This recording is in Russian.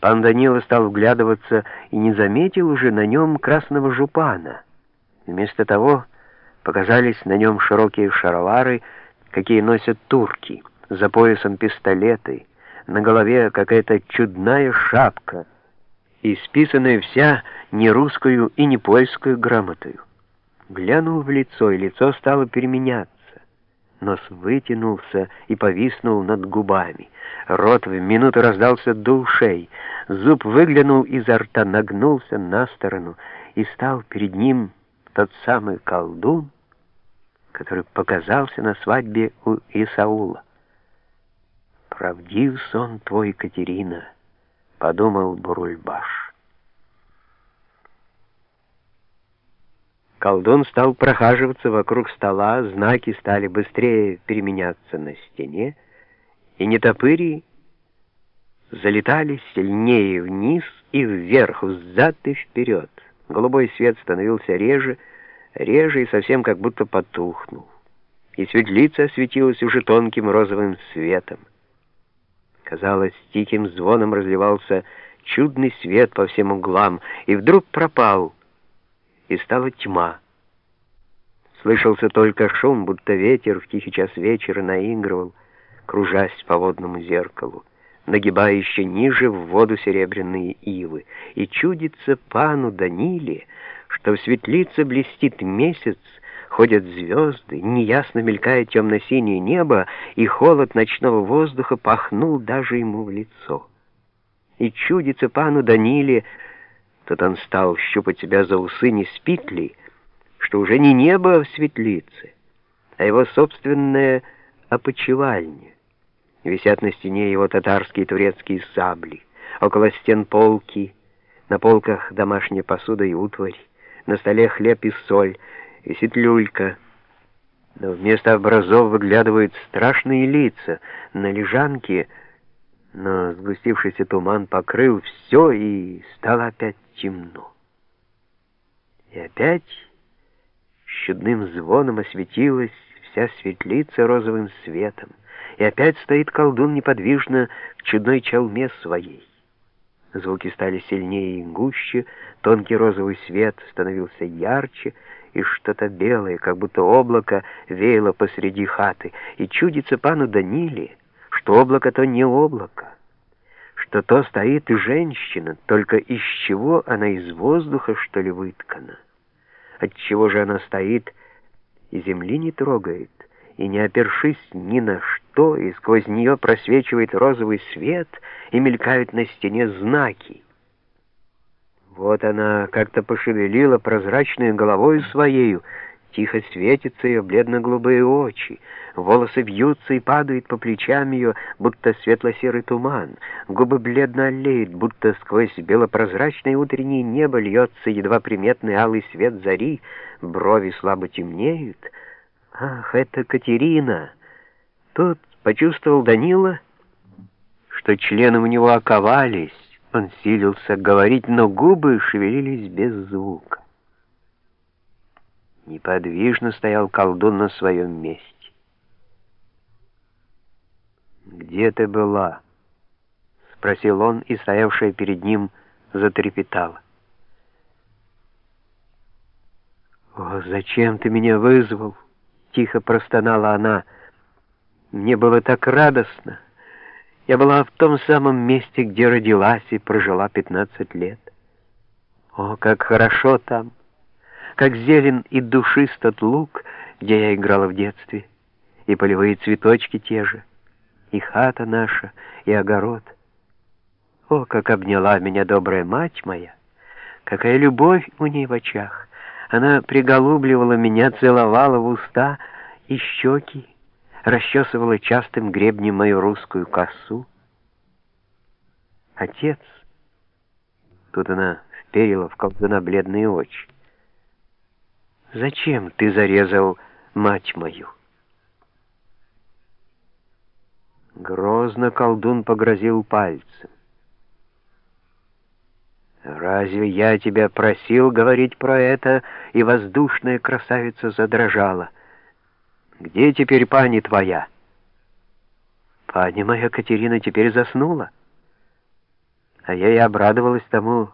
Пан Данила стал вглядываться и не заметил уже на нем красного жупана. Вместо того показались на нем широкие шаровары, какие носят турки, за поясом пистолеты, на голове какая-то чудная шапка, исписанная вся не русскую и не польскую грамотою. Глянул в лицо, и лицо стало переменяться. Нос вытянулся и повиснул над губами. Рот в минуту раздался до ушей. Зуб выглянул изо рта, нагнулся на сторону, и стал перед ним тот самый колдун, который показался на свадьбе у Исаула. «Правдив сон твой, Катерина», — подумал Бурульбаш. Колдун стал прохаживаться вокруг стола, знаки стали быстрее переменяться на стене, и нетопыри залетали сильнее вниз и вверх, взад и вперед. Голубой свет становился реже, реже и совсем как будто потухнул. И светлица осветилась уже тонким розовым светом. Казалось, тихим звоном разливался чудный свет по всем углам, и вдруг пропал — и стала тьма. Слышался только шум, будто ветер в тихий час вечера наигрывал, кружась по водному зеркалу, нагибая еще ниже в воду серебряные ивы, и чудится пану Даниле, что в светлице блестит месяц, ходят звезды, неясно мелькает темно-синее небо, и холод ночного воздуха пахнул даже ему в лицо. И чудится пану Даниле, Он стал щупать себя за усы, не спит ли, что уже не небо в светлице, а его собственная опочивальня. Висят на стене его татарские и турецкие сабли, около стен полки, на полках домашняя посуда и утварь, на столе хлеб и соль, и сетлюлька. Но вместо образов выглядывают страшные лица. На лежанке — но сгустившийся туман покрыл все, и стало опять темно. И опять чудным звоном осветилась вся светлица розовым светом, и опять стоит колдун неподвижно в чудной чалме своей. Звуки стали сильнее и гуще, тонкий розовый свет становился ярче, и что-то белое, как будто облако, веяло посреди хаты, и чудится пану Даниле, что облако то не облако, что то стоит женщина, только из чего она из воздуха, что ли, выткана? От чего же она стоит и земли не трогает, и не опершись ни на что, и сквозь нее просвечивает розовый свет, и мелькают на стене знаки? Вот она как-то пошевелила прозрачной головой своею, Тихо светятся ее бледно-голубые очи, волосы вьются и падают по плечам ее, будто светло-серый туман, губы бледно олеют, будто сквозь белопрозрачное утреннее небо льется едва приметный алый свет зари, брови слабо темнеют. Ах, это Катерина! Тут почувствовал Данила, что члены у него оковались, он силился говорить, но губы шевелились без звука. Неподвижно стоял колдун на своем месте. «Где ты была?» — спросил он, и стоявшая перед ним затрепетала. «О, зачем ты меня вызвал?» — тихо простонала она. «Мне было так радостно. Я была в том самом месте, где родилась и прожила пятнадцать лет. О, как хорошо там!» Как зелен и душист тот луг, где я играла в детстве, и полевые цветочки те же, и хата наша, и огород. О, как обняла меня добрая мать моя! Какая любовь у ней в очах! Она приголубливала меня, целовала в уста и щеки, расчесывала частым гребнем мою русскую косу. Отец, тут она вперила в колдуна бледные очи, Зачем ты зарезал мать мою? Грозно колдун погрозил пальцем. «Разве я тебя просил говорить про это?» И воздушная красавица задрожала. «Где теперь пани твоя?» «Пани моя Катерина теперь заснула». А я и обрадовалась тому,